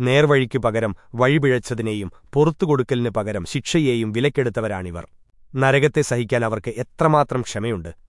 നേർവഴിക്കു പകരം വഴിപിഴച്ചതിനെയും പുറത്തുകൊടുക്കലിനു പകരം ശിക്ഷയെയും വിലക്കെടുത്തവരാണിവർ. നരകത്തെ സഹിക്കാൻ അവർക്ക് എത്രമാത്രം ക്ഷമയുണ്ട്?